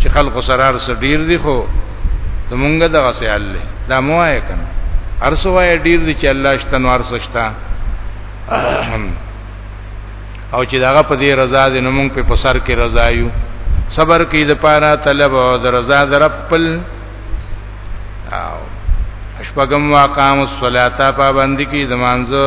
Speaker 1: چې خلکو سرار سره ډیر دي خو ته مونږ دغه سه الله دا مو آیا کنه ارسو وای ډیر دي چې الله شته نو ارسو شته او چې داغه په دې رضا دې نو مونږ په پسر کې رضا یو صبر کې د پاره طلب او د رضا در خپل او اشپغم واقام الصلاه پابند کی زمانځو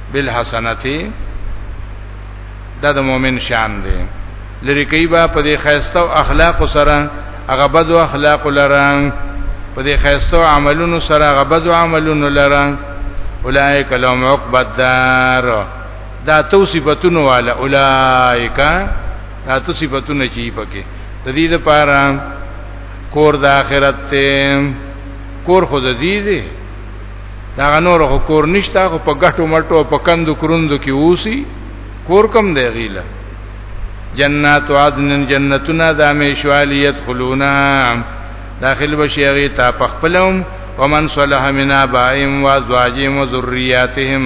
Speaker 1: بالحسنتی دا د مؤمن شان دی لری کوي با په دې خیسته او اخلاق سره هغه بد او اخلاق لره په دې خیسته او عملونو سره هغه بد او عملونو لره اولائک لهم عقبى الدار دا توصیفتونه والا اولائک دا توصیفتونه چی پکې د دې لپاره کور د آخرت ته کور خود دې دي دا نور خو کور نشتا خو په غټو مټو په کندو کروندو کې اوسي کور کم دی غیله جنات عدن جنتنا د همیشوالی يدخلونا داخل بشي هغه ته پخپلم ومن صلح من ابائهم وازواجهم وذرياتهم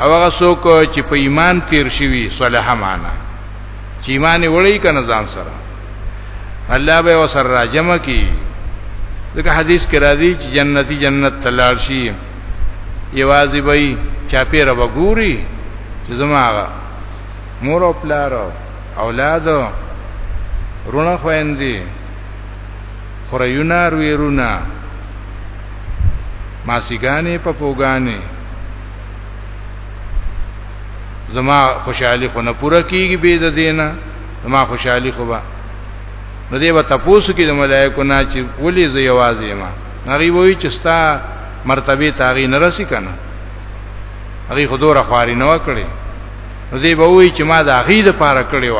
Speaker 1: او هغه څوک چې په ایمان تیر شوی صلح معنا چې ایمان وړي کنه ځان سره الله به وسر را جمع کی ځکه حدیث کې راځي چې جنتی جنت تلال شي یوازې وي چا پیره وګوري چې زماغه مور او پلار اولاد رونه خويندې خوريونه رويرونه ماسیګانې په پوګانې زما خوشحالي خو نه پوره کیږي به د دینه ما خوشحالي خو به نو دی به تاسو کې د ملائکو نه چې ولې زه یوازې ما هغه وایي چې ستا مرتبه تاغي نه رسی کنه هغه خودوره خواري نه وکړي نو دی به وایي چې ما د هغه د پاره کړی و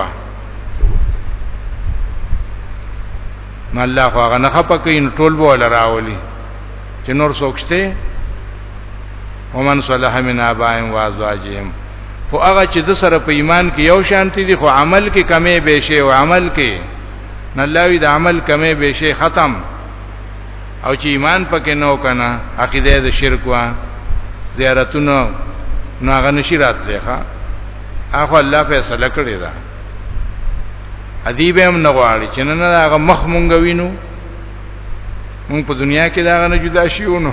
Speaker 1: نو الله خو هغه نه خپکین ټول به ولا راولي چې نور سوکشته ومن صلح من ابائهم وازواجهم خو هغه چې د سره په ایمان کې یو شانتی دي خو عمل کې کمې به شي او عمل کې نه لاوي د عمل کمې به شي ختم او چې ایمان پکې نو کنه عقیده د شرک وا زیارتونو نو هغه نشی راتلی ښا هغه الله فیصله کړی دا ادیب هم نه غواړي چې نه هغه مخ مونږ وینو مونږ په دنیا کې دا نه جدا شیو نو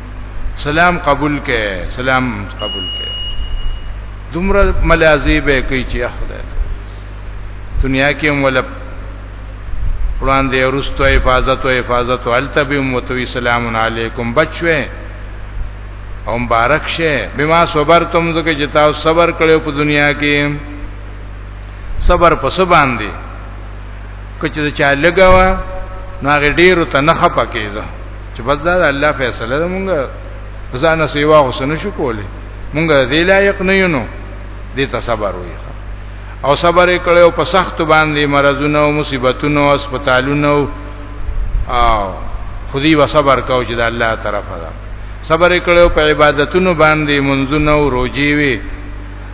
Speaker 1: سلام قبول کې سلام قبول کې دومره ملازی به کوي چې خدای دنیا کې هم ولپ قران دې ورستو حفاظت او حفاظت التبم وتوي سلام علیکم بچوي او مبارک شه بما صبرتم زکه چې تاسو صبر کړو په دنیا کې صبر په سبان دي کچې چې لګاوه ناغه ډیرو ته نه خپکیږي چې بس دا الله فیصله ده مونږ ځان سیوا حسن شو کولې مونږ دې لایق نه یو نو دې ته صبر وي او صبر کړي او په سخت باندې مرزونه او مصیبتونه او هسپتالونه او خودي و صبر کو چې د الله طرفه ده صبر کړي او په عبادتونو باندې منځونه او روزي وي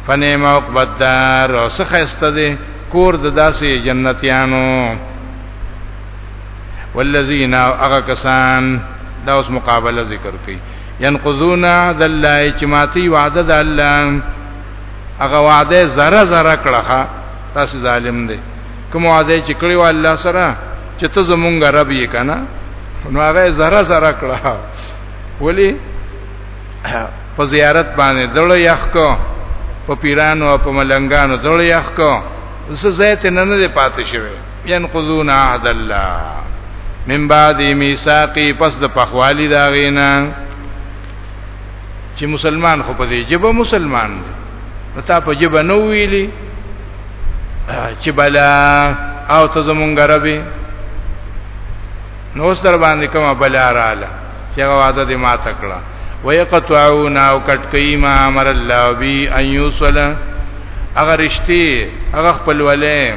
Speaker 1: فنعم عقبدار او سخه استده کور د داسې جنتیانو والذین اغه کسان دا اوس مقابله ذکر کوي ينقضون عهد الله چې ماتي وعده د الله هغه وعده زره زره کړه تاسو ظالم دي کوم وعده چې کړی و الله سره چې ته زمونږ رب یې کنه نو هغه زره زره کړه ولی په زیارت باندې دړ یخ کو په پیرانو او په ملنګانو دړ یخ کو زه زیت نه نه پاتې شوی ينقضون عهد الله من بعد میثاقی پس د پخوالی دا غینا چې مسلمان خو په دې جبه مسلمان دی نو تا په جبه نو ویلی چې بلا او ته زمونږ ربي نو ستر باندې کومه بلا رااله چې هغه وعده دې ما تکړه ويقطعون او کټ کوي ما امر الله بي ان يوصل هغه رښتي هغه خپل ولې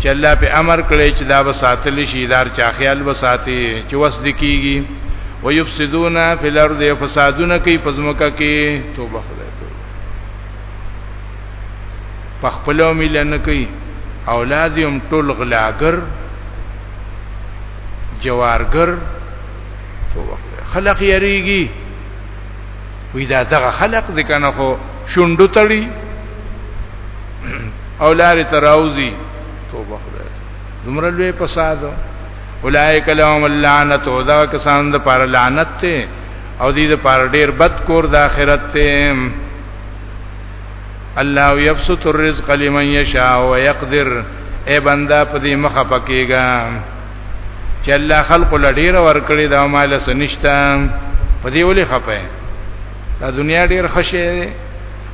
Speaker 1: چې الله په امر کړی چې دا به ساتل شي دار چا خیال به ساتي چې وس دکیږي ويفسدون فی الارض فسادون کوي پزمکه کې توبه خدای ته پخپلو ملن کوي اولاد هم ټول غلاګر جوارګر توبه خلق یریږي وی دا دغه خلق دې کنه خو شوندو تړي او لارې تراوزی توبه خدای دومره لوی فساد اولائک لهم اللعنت او دا کسان د پر لعنت ته او دې د پر ډیر بد کور د اخرت ته الله یبسط الرزق لمن یشاء ويقدر اے بندا په دې مخه پکېګا چې الله خلق لډیر ور کړی دا مال سنشتا په دې ولې خپه دا دنیا ډیر خشه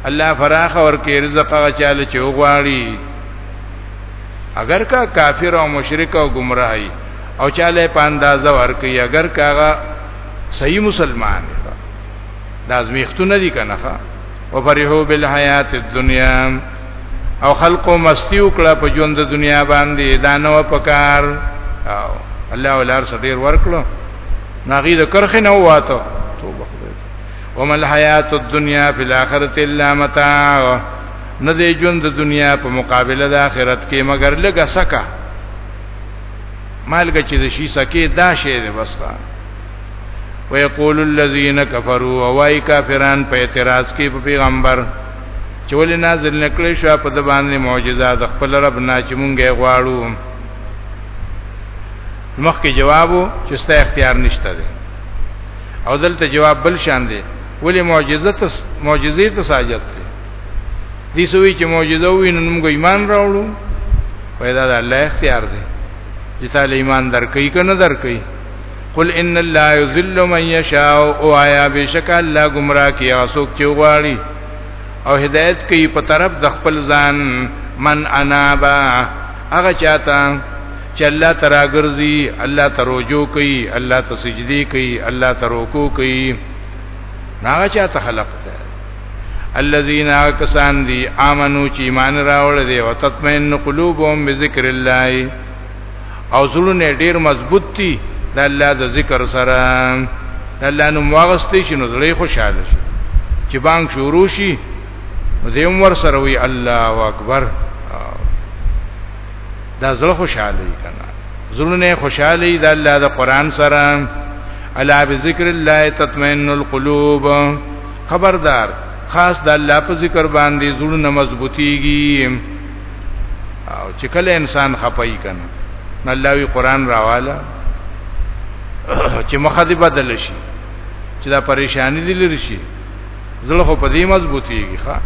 Speaker 1: الله فراخ ور کې رزق هغه چاله چې وغواړي اگر کا کافر او مشرک او گمراهي او چاله په اندازه ور کوي اگر کاغه صحیح مسلمان دی دا زمیختونه دي کنه وفرحو بالحیات الدنیا او خلقو مستی وکړه په ژوند د دنیا باندې دا نو پکار او الله ولار سټیر ورکړو ناغي د کرخه نه واته توبه خدای ومل حیات الدنیا فی الاخرۃ الا متاع نه دی ژوند د دنیا په مقابله د آخرت کې مگر لګه سکا مالګه چې د شي سکه دا شی دی بستا ويقول الذين كفروا واي کافران په اعتراض کې په پیغمبر چې ولې نازل نکړې شو په د باندې معجزه د خپل رب نه چې مونږه غواړو مخکې جوابو چې ستا اختیار نشته دی او دلته جواب بل شان دی ولې معجزه ته معجزې ته ساجت دی دي سوي چې معجزه وي نو موږ ایمان راوړو پیدا د الله اختیار دی چې تعالی ایمان درکې کنه درکې قل ان الله یذل من یشاء او آیا بشک الله گمراه کی اسوک چې غواړي او هدایت کوي په طرف د خپل ځان من انابا هغه چاته چې الله ترا ګرځي الله تروجو کوي الله ته سجدي کوي الله ته رکوع کوي هغه چاته خلق ده الذين كسان دي امنو چې ایمان راوړل دي او تطمئن قلوبهم بذكر الله او زړونه ډیر مضبوط دي د الله د ذکر سره د الله نوم واغستې شي نو زړه خوشاله شي چې بانګ شروع شي زم ور سره وي الله اکبر دا زړه خوشاله وي کنه زړونه خوشاله دي د الله د قران سره الا بذکر الله تطمئن القلوب خبردار خاص د الله په ذکر باندې زړونه مضبوطيږي او چې کله انسان خپای کنه الله وی قران راواله چې مخه دې بدل شي چې دا پریشانی دې لری شي زړه خو په دې مضبوطیږي ښا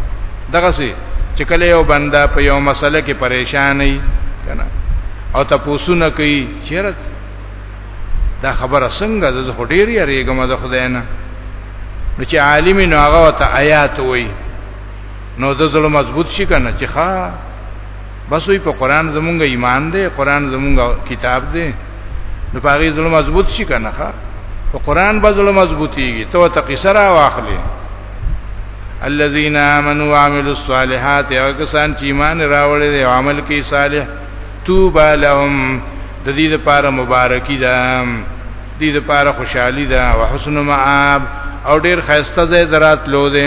Speaker 1: دغه سي چې کله یو بنده په یو مسله کې پریشان وي کنه او تاسو نه کوي چیرې دا خبره څنګه د هډیر یا ریګم د خدای نه نو چې عالم نو هغه ته آیات وایي نو د زړه مضبوط شي کنه چې ښا بس وي په قران زمونږ ایمان دی قران زمونږ کتاب دی نو په هغه زړه مضبوط شي کنه ښا په قران به زړه مضبوطيږي ته ته قصه را واخلې الذين امنوا وعملوا الصالحات هغه کسان چې ایمان راوړل او عمل کوي صالح توبه لهم د دې لپاره مبارکي ده دې لپاره خوشحالي ده او حسن مآب او ډیر خیسته زې درات لو دې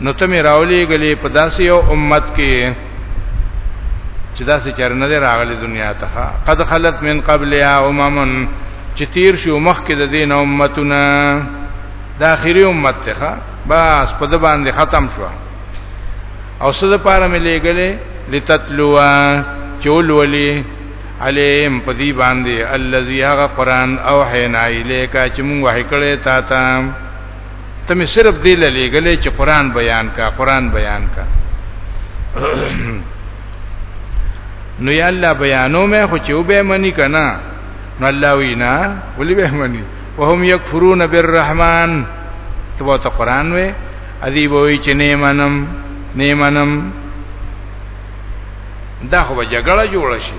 Speaker 1: نو ته مې راولې غلې په داسې یو امت کې چې داسې چرنه دی راغلي دنیا ته قد خلت من قبل یا امم چې تیر شو مخ کې د دین امتونه د اخیری امت ته بس په د باندې ختم شو او څه د پاره مې لګلې لتتلوا چول ولی علیم په دې باندې الذي هغه قران او حینا الیکا چې مونږ وحی کړې تا ته ته مې صرف دې لګلې چې قران بیان کا قران بیان کا نو یا الله بیانو مې خو چې وبې منی کنا نو الله وینا ولې به منی وهم یکفرون بالرحمن تبو ته قران وې ادي وې چې نه منم نه منم دا خو جګړه جوړ شي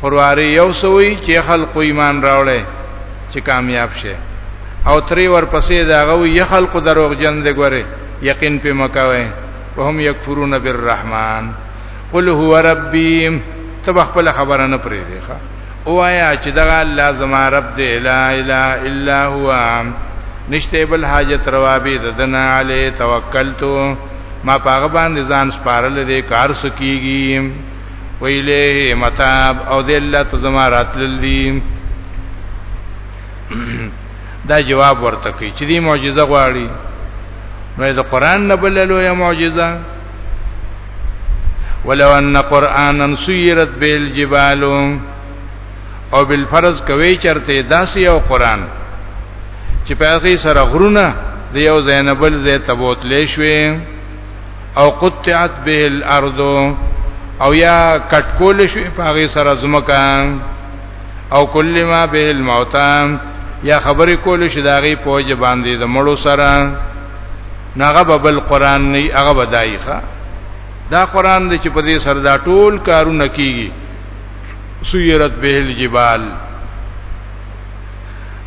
Speaker 1: خرواری یو سوی چې خلق ایمان راوړي چې کامیاب شي او تری ورپسې داغه یو خلق دروغ جن دی ګوره یقین په مکوي وهم یکفرون بالرحمن قل هو ربی تب خپل خبره نه پرې دی ښا اوایا چې دغه الله زما رب دی لا اله الا هو نشته بل حاجت روابې ددنا علی توکلتو ما پاغه باندې ځان سپارل دي کار سکیږي ویلیه متاب او ذلت زما راتلل دي دا جواب ورته کوي چې دی معجزه غواړي نو د قران نه بل لوی معجزه ولو ان قرانا سيرت بالجبال او بالفرض کوي چرته داسې یو قران چې په هغه سره غرونه د یو زینبل زې تبوت لې شوي او قطعت به الارض او یا کټکول شي پاغه سره زمکا او کل ما به الموتى یا خبرې کول شي داغي پوج باندې د مړو سره ناغه ببل قران نه هغه بدایخه دا قران دې چې په دې سره دا ټول کارونه کیږي سیرت به الجبال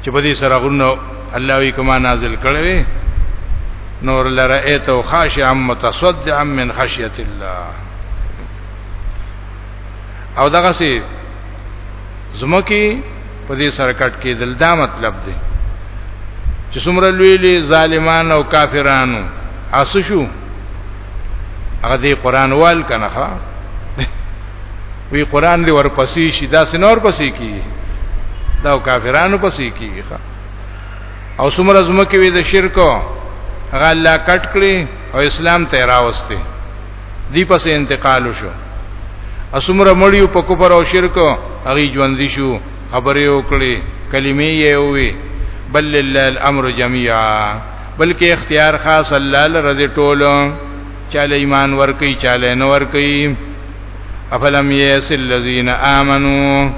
Speaker 1: چې په دې سره غرونه الله وی کما نازل کړي نور لره ایتو خاشعا متصدعا من خشیت الله او دغه سي زمکه په دې سره کټ کې دل دا مطلب دی چې څومره لوی لوی ظالمان او کافرانو اسو شو هغه دې قران وال کنه وی قران دی ورپسې شي دا سنور پسې کی دا کافرانو پسې کی او څومره زمکه وی د شرک هغه الله کټ کړی او اسلام ته راوستي دی پسې انتقال شو اسمره مړیو په کفر او شرک هغه ژوند شو خبرې وکړي کلمې یې وې بل لله الامر جميعا بلکې اختیار خاص الله لرزه ټولو چاله ایمان ور کوي چاله نه ور کوي افلم یس الذین آمنو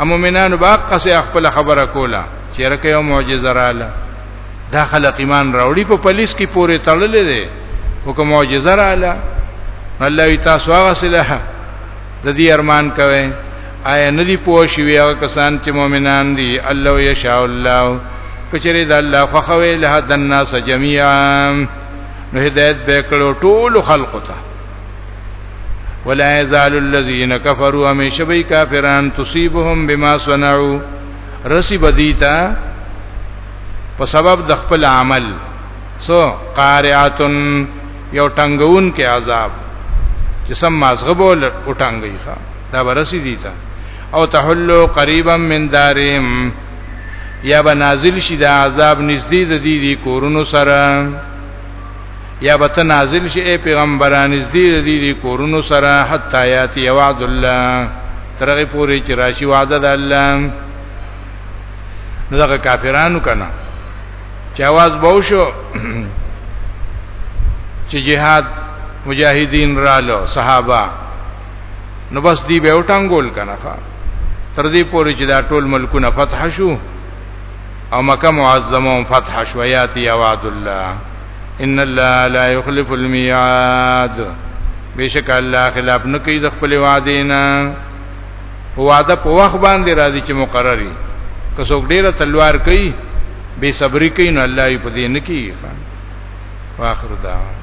Speaker 1: امومنانو با قصه خپل خبره کوله چیرې کې یو معجزه رااله دا خلق ایمان راوړي په پولیس کې پورې تړلې دي او کوم معجزه رااله الله وی تاسو هغه سره د دې ارمان کوي آیا ندی پوه شوی هغه کسان چې مؤمنان دي الله یشاء الله کچری د الله خوخوي له دنا سجميعا نو هدایت به کړو ټول خلق ته ولا یزال الذین کفروا همیشه به کافران تصيبهم بما صنعوا رسی بدیتا په سبب د خپل عمل سو قارعتن یو ټنګون کې عذاب چې سم مازغه بول او ټنګي ښا دا ورسی دیتا او تحلو قریبا من دارهم یا به نازل شي د عذاب نږدې د دې دي کورونو سره یا به ته نازل شي اے پیغمبران نږدې د دې دي کورونو سره حتا یاتی وعد الله ترغه پوری چې راشي وعده د الله دغه کافرانو کنا چې आवाज بو شو چې جهاد مجاهدین رالو صحابه نو بس دی به وټنګول کنه تر دې پورې چې دا ټول ملکونه فتح شو او مکه معظمه هم فتح شو یاتی یا وعد الله ان الله لا يخلف الميعاد بشک الله خلاف نه کوي د خپل وعده نه وعده په وخت باندې راځي چې مقرري که څوک ډیره تلوار کوي بے صبری کوي نو الله یې په دې نه کوي واخر دعوانا